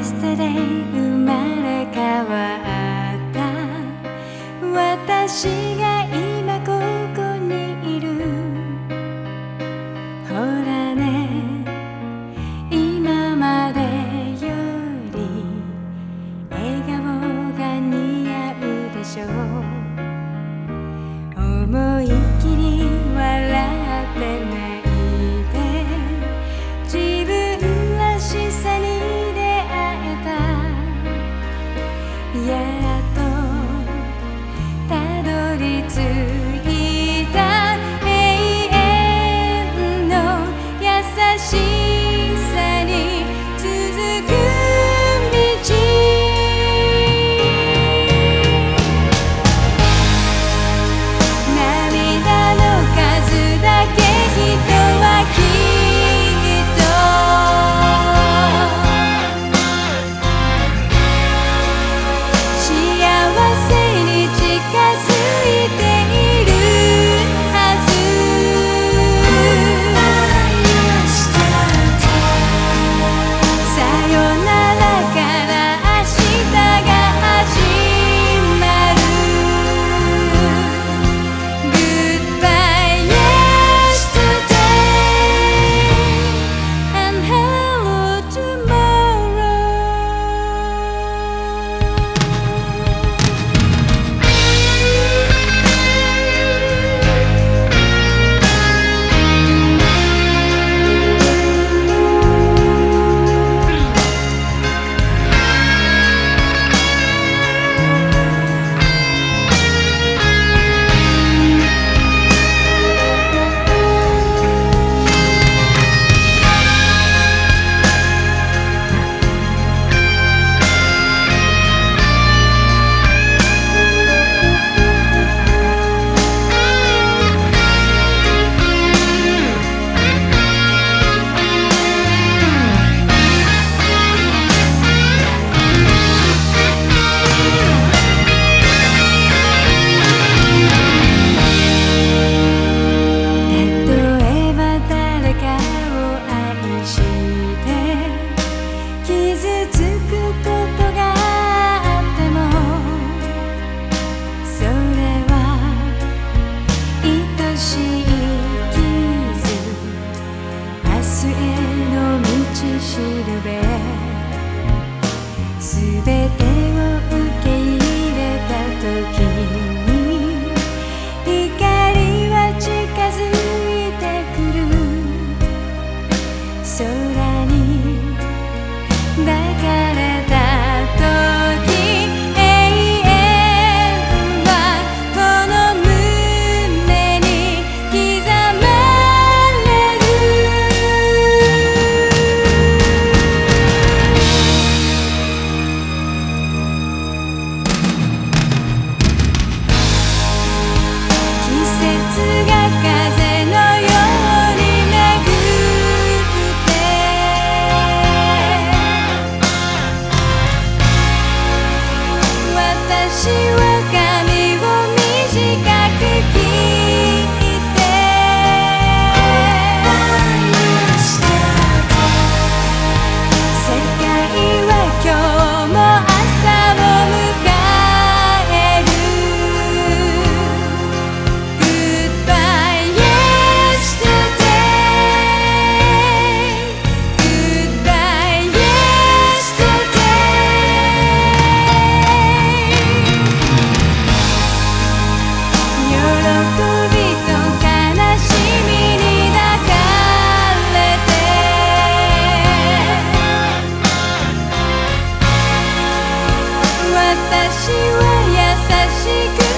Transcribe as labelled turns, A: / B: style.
A: Yesterday 私は優しく